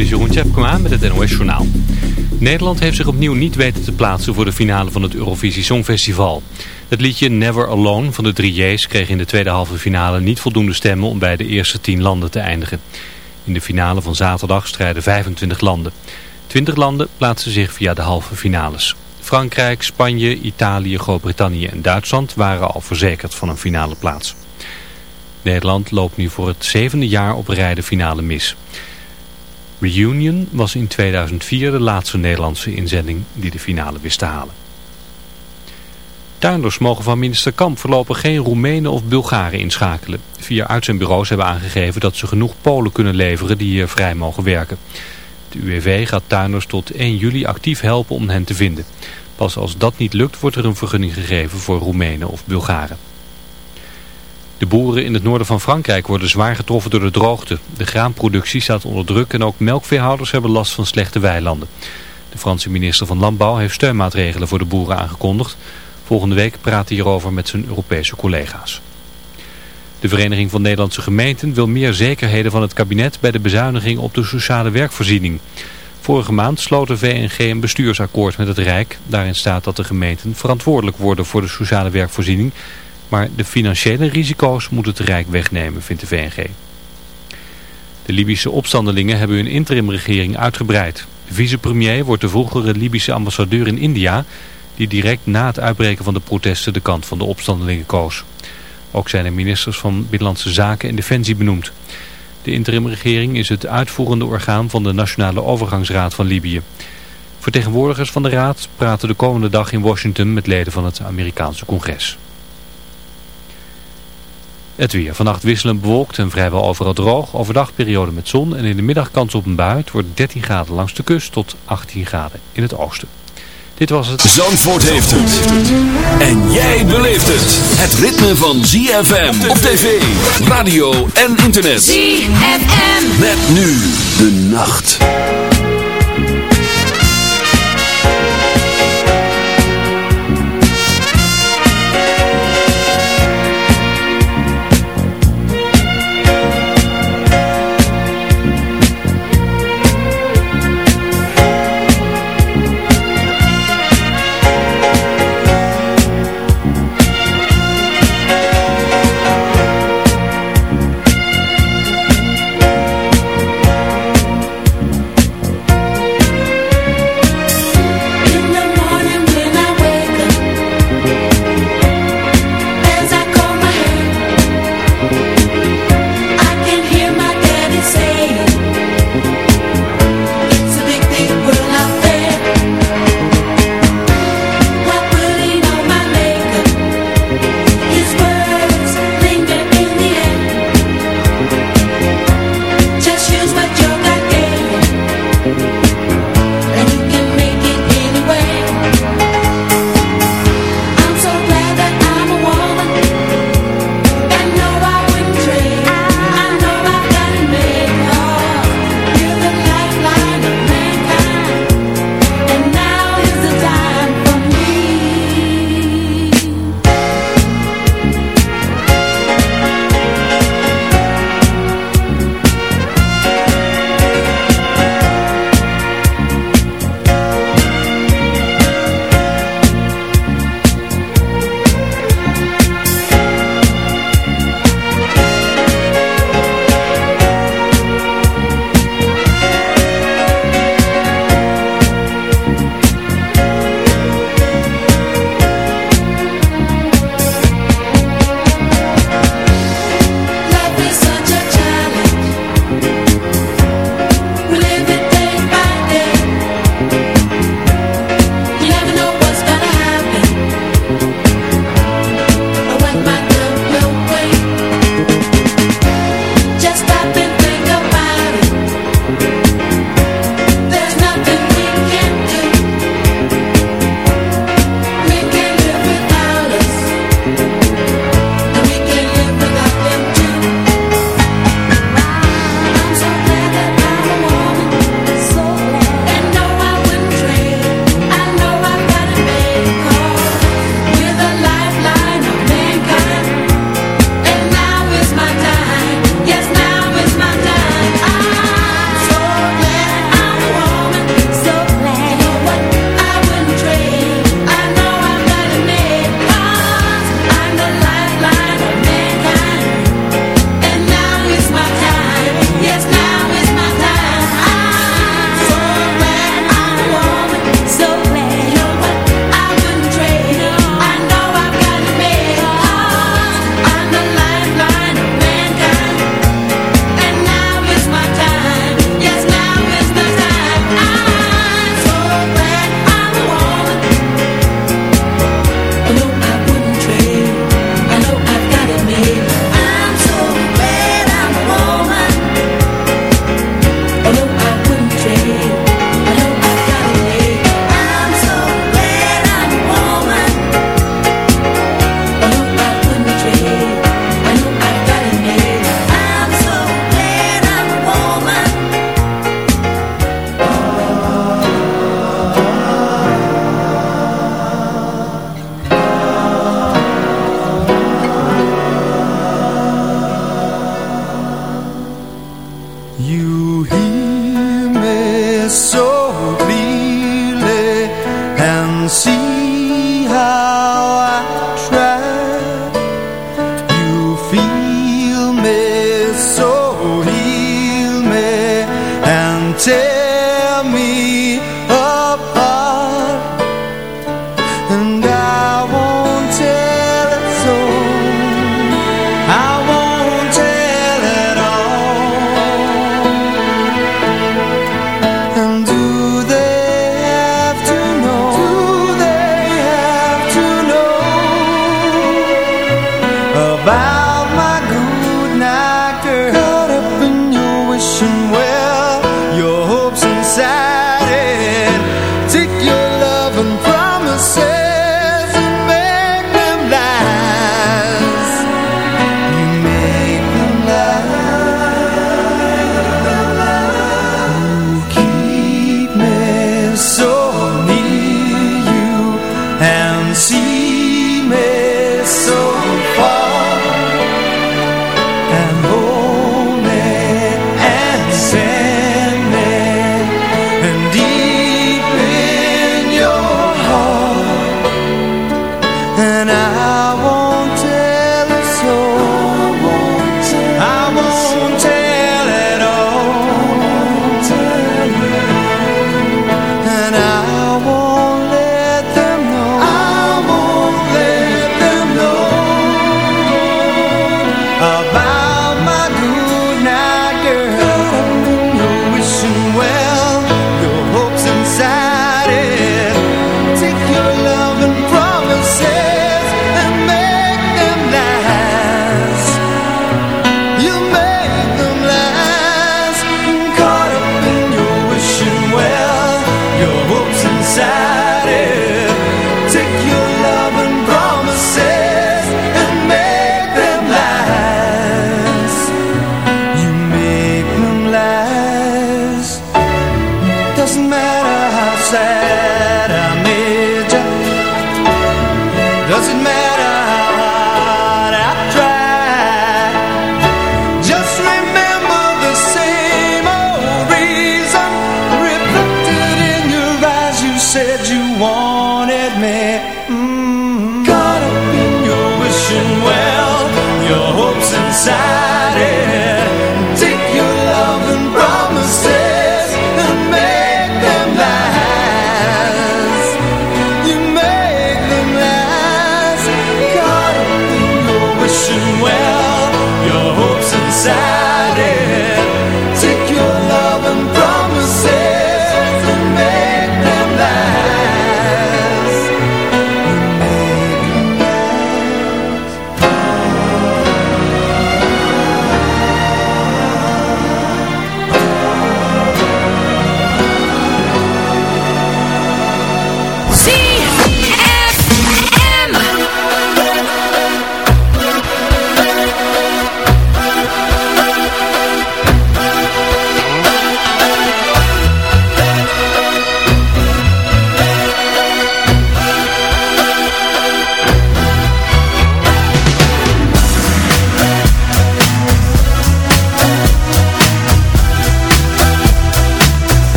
Is Jeroen Tjepkema met het NOS Journaal. Nederland heeft zich opnieuw niet weten te plaatsen voor de finale van het Eurovisie Songfestival. Het liedje Never Alone van de 3J's kreeg in de tweede halve finale niet voldoende stemmen om bij de eerste 10 landen te eindigen. In de finale van zaterdag strijden 25 landen. 20 landen plaatsen zich via de halve finales. Frankrijk, Spanje, Italië, Groot-Brittannië en Duitsland waren al verzekerd van een finale plaats. Nederland loopt nu voor het zevende jaar op rij de finale mis. Reunion was in 2004 de laatste Nederlandse inzending die de finale wist te halen. Tuinders mogen van minister Kamp voorlopig geen Roemenen of Bulgaren inschakelen. Vier uitzendbureaus hebben aangegeven dat ze genoeg Polen kunnen leveren die hier vrij mogen werken. De UWV gaat tuinders tot 1 juli actief helpen om hen te vinden. Pas als dat niet lukt wordt er een vergunning gegeven voor Roemenen of Bulgaren. De boeren in het noorden van Frankrijk worden zwaar getroffen door de droogte. De graanproductie staat onder druk en ook melkveehouders hebben last van slechte weilanden. De Franse minister van Landbouw heeft steunmaatregelen voor de boeren aangekondigd. Volgende week praat hij hierover met zijn Europese collega's. De Vereniging van Nederlandse Gemeenten wil meer zekerheden van het kabinet bij de bezuiniging op de sociale werkvoorziening. Vorige maand sloot de VNG een bestuursakkoord met het Rijk. Daarin staat dat de gemeenten verantwoordelijk worden voor de sociale werkvoorziening maar de financiële risico's moet het Rijk wegnemen, vindt de VNG. De Libische opstandelingen hebben hun interimregering uitgebreid. De vicepremier wordt de vroegere Libische ambassadeur in India... die direct na het uitbreken van de protesten de kant van de opstandelingen koos. Ook zijn er ministers van Binnenlandse Zaken en Defensie benoemd. De interimregering is het uitvoerende orgaan van de Nationale Overgangsraad van Libië. Vertegenwoordigers van de raad praten de komende dag in Washington met leden van het Amerikaanse congres. Het weer. Vannacht wisselend bewolkt en vrijwel overal droog. Overdag periode met zon en in de middag kans op een bui. Het wordt 13 graden langs de kust tot 18 graden in het oosten. Dit was het. Zandvoort heeft het. En jij beleeft het. Het ritme van ZFM op tv, radio en internet. ZFM. Met nu de nacht.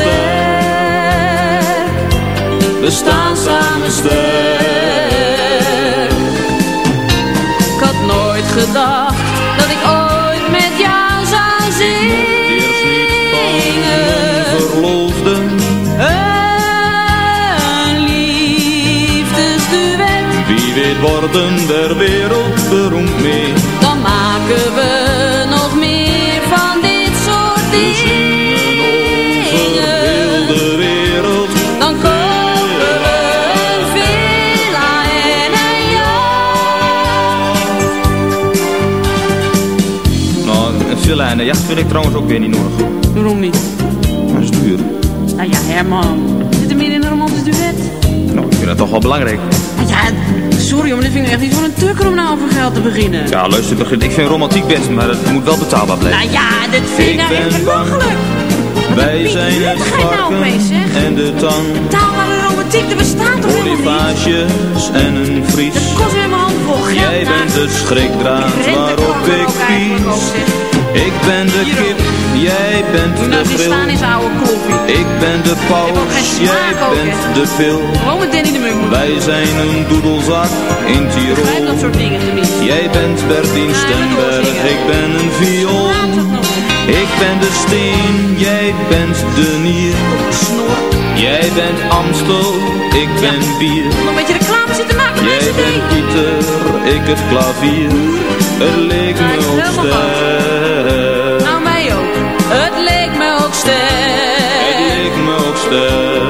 Sterk. We staan samen sterk. Ik had nooit gedacht dat ik ooit met jou zou zingen. Eerst niet van verloofde. Een liefdesduet. Wie weet worden der wereld beroemd mee. Een villa en een jacht vind ik trouwens ook weer niet nodig. Waarom niet? Dat is duur. Nou ja, Herman. Zit er meer in een romantisch duet? Nou, ik vind dat toch wel belangrijk. Nou Ja, sorry, maar dit vind ik echt niet voor een tukker om nou over geld te beginnen. Ja, luister, begin. ik vind romantiek best, maar het moet wel betaalbaar blijven. Nou ja, dit vind ik Ik nou echt belachelijk. Wij zijn het nou varken en de tang. Taalbare romantiek, er bestaat toch helemaal niet? En een vries. Dat kost weer mijn. Jij bent de schrikdraad waarop ik pies. Ik ben de kip, jij bent de nou oude kloppie. Ik ben de paus, jij bent de pil. Wij zijn een doedelzak in Tirol. dat soort dingen tenminste. Jij bent Bertien Stemberg, ik ben een viool. Ik ben de steen, jij bent de nier. Jij bent Amstel, ik ben bier. Nog een beetje reclame zitten maken Jij bent. Pieter, ik het klavier. Het leek me ook sterk. Nou, mij ook. Het leek me ook Het sterk. leek me ook sterk.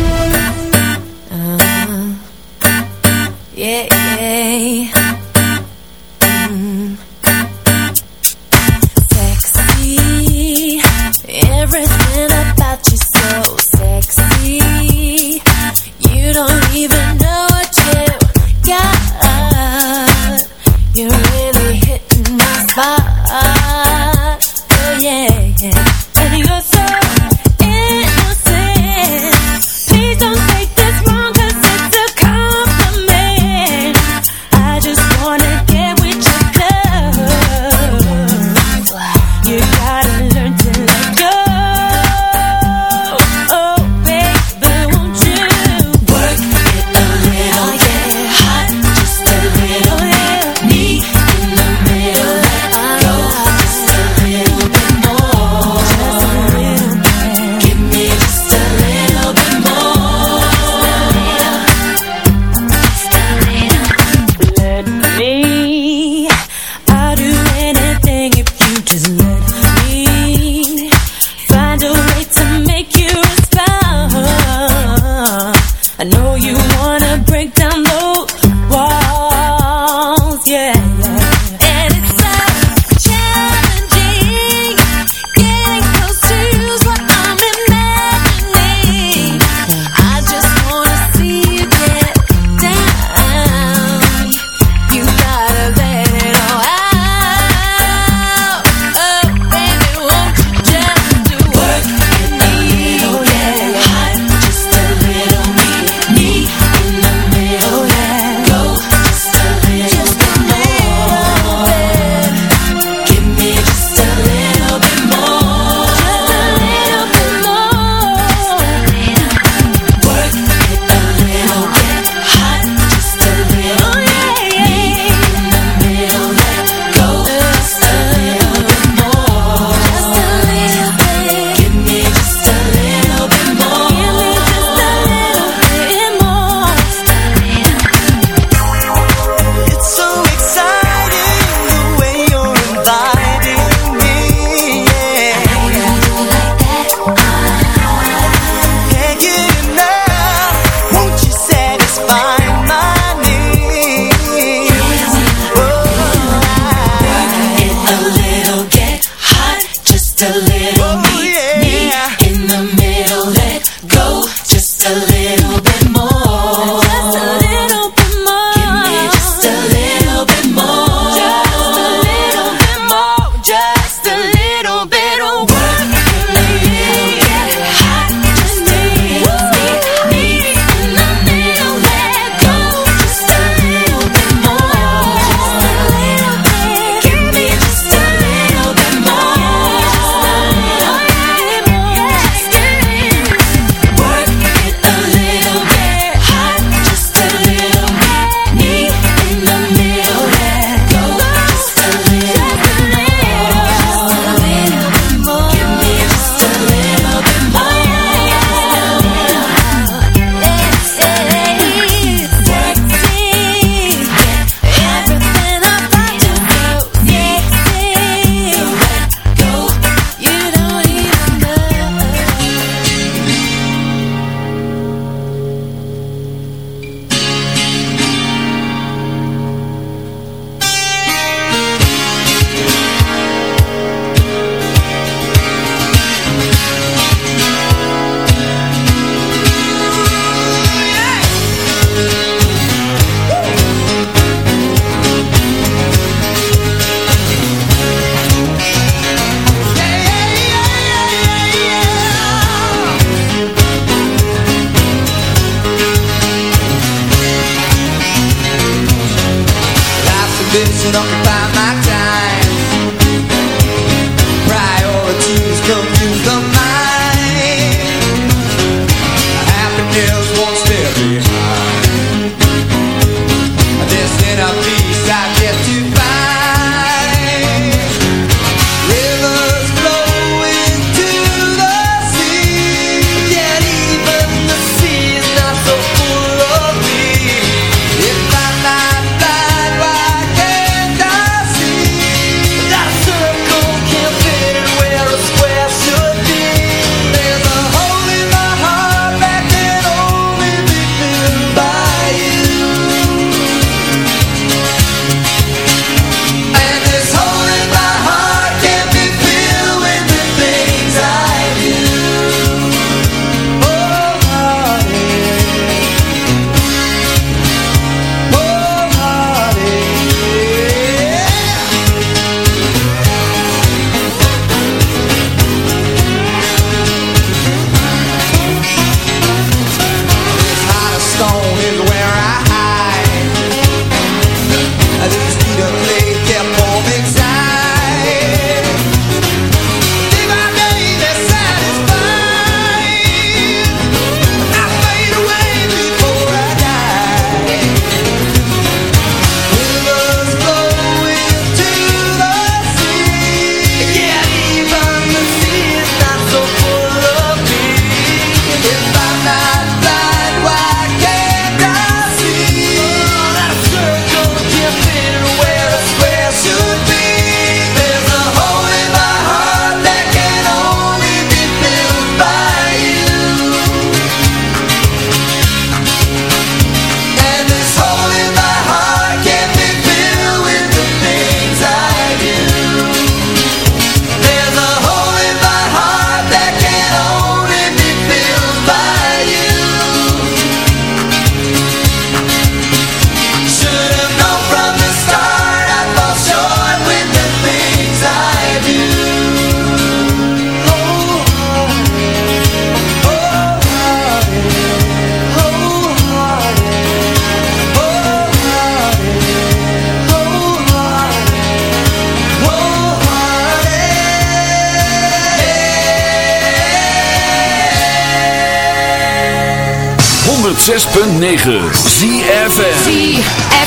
106.9 ZFM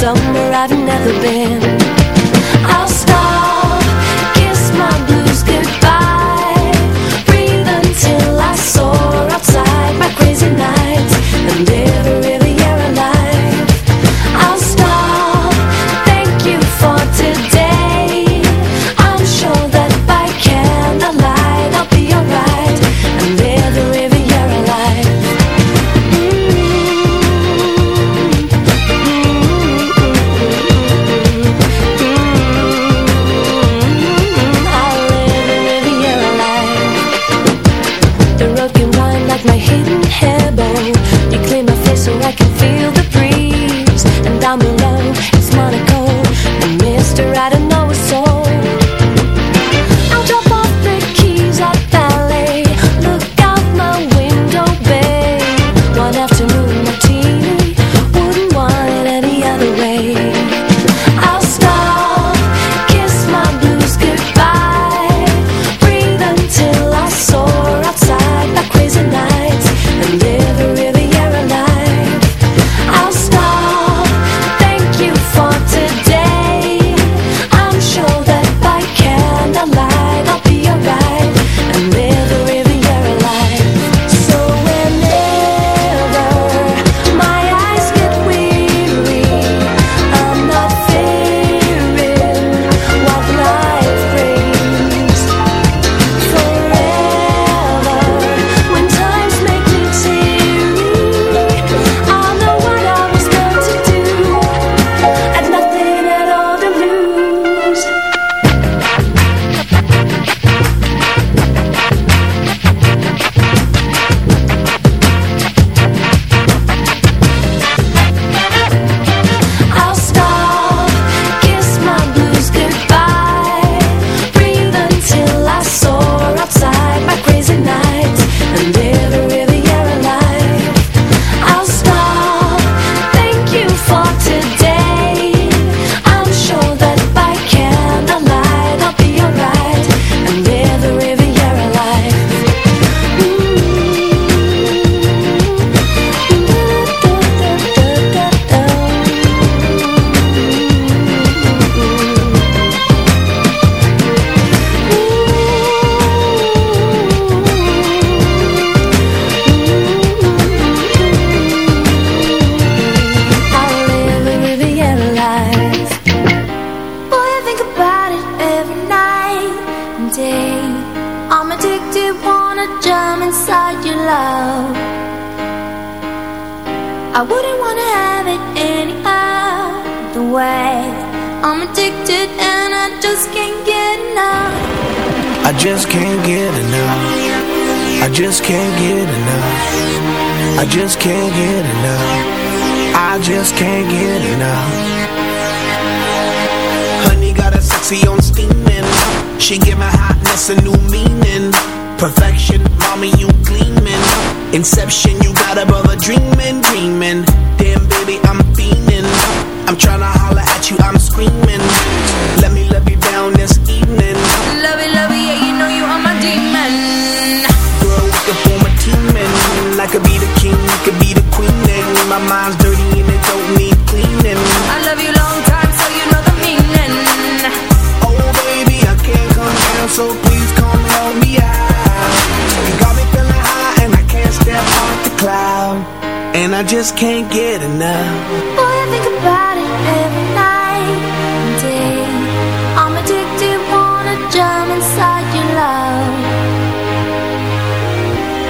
some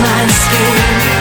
my skin.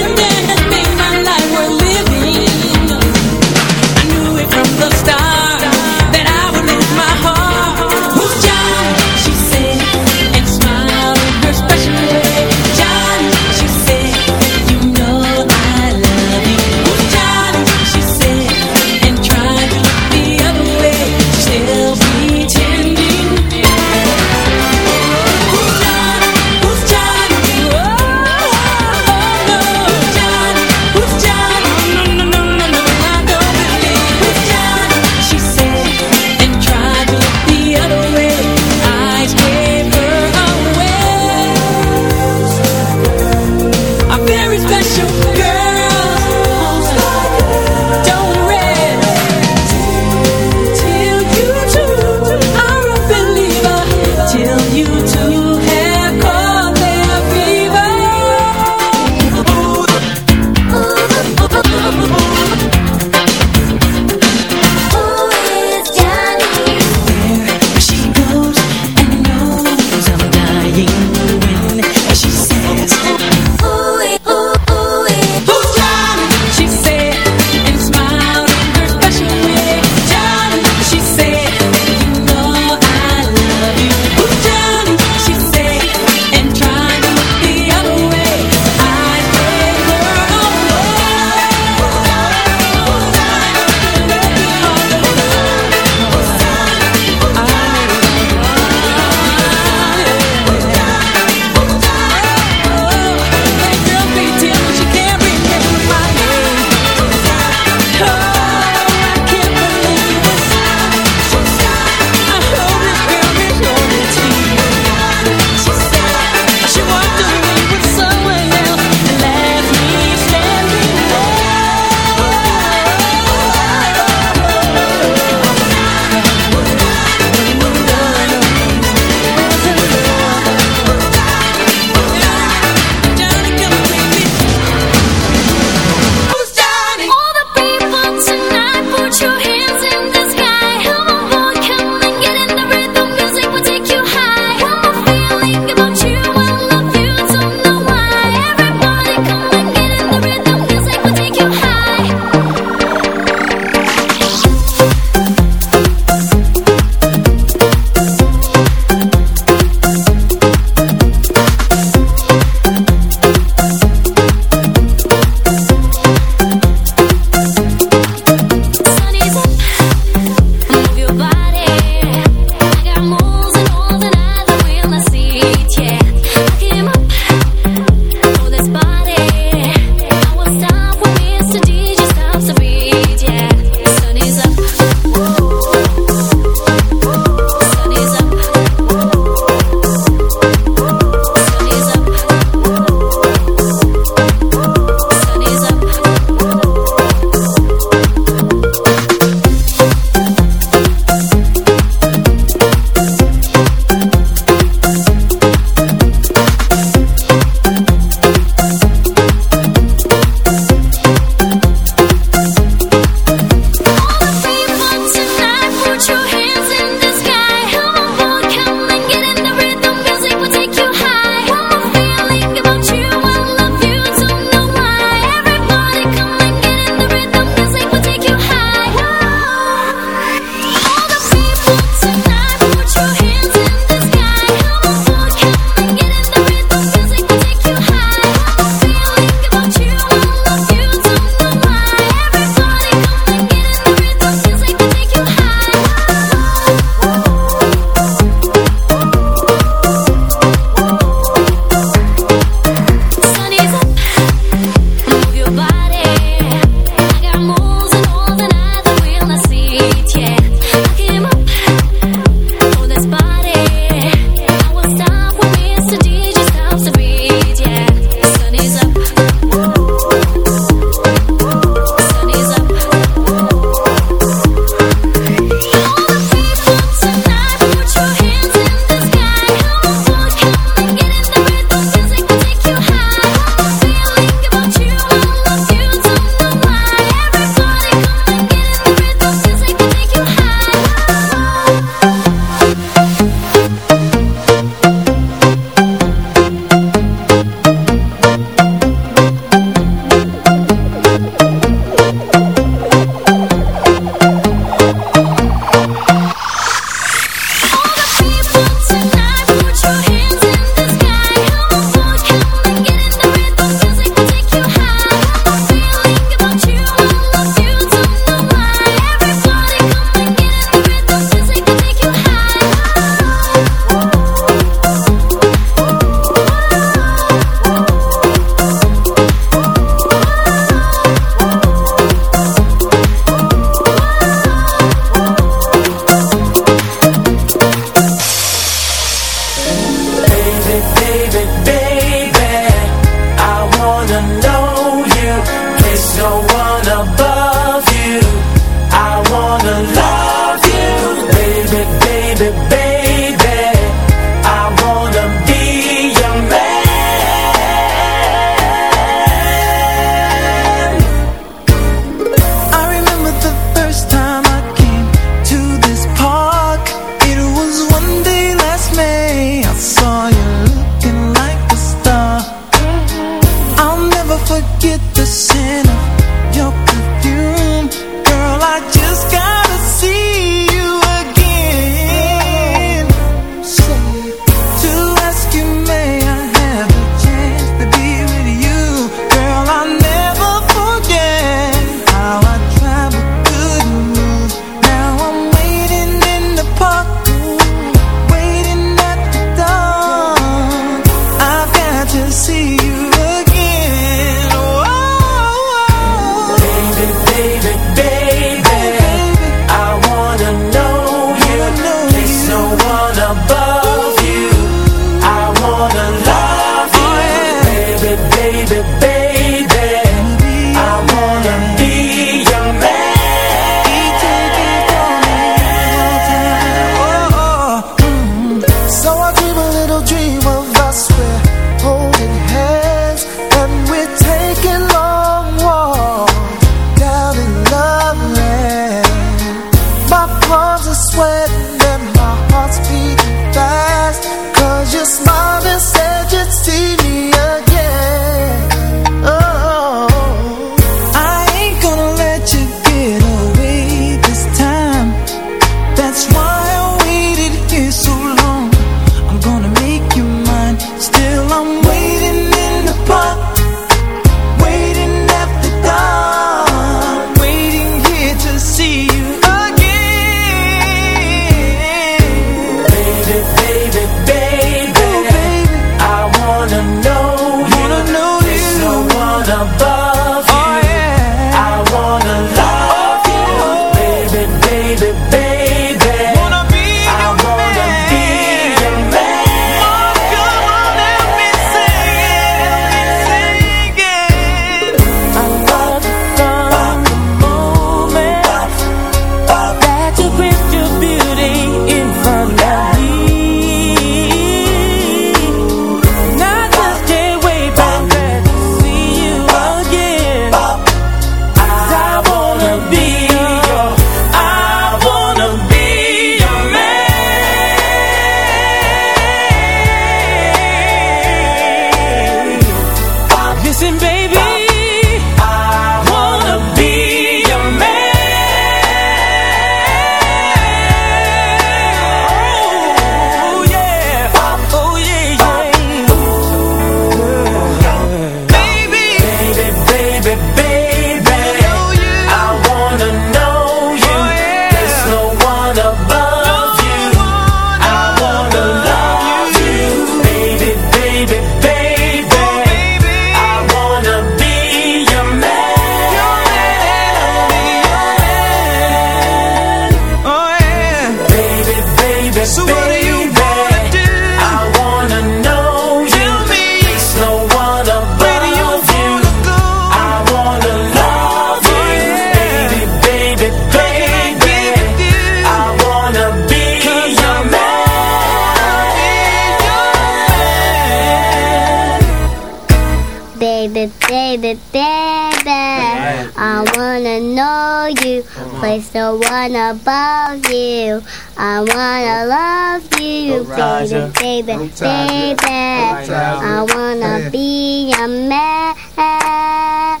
the one above you. I wanna love you, baby, baby, baby. I wanna be your man.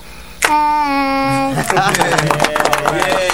yeah.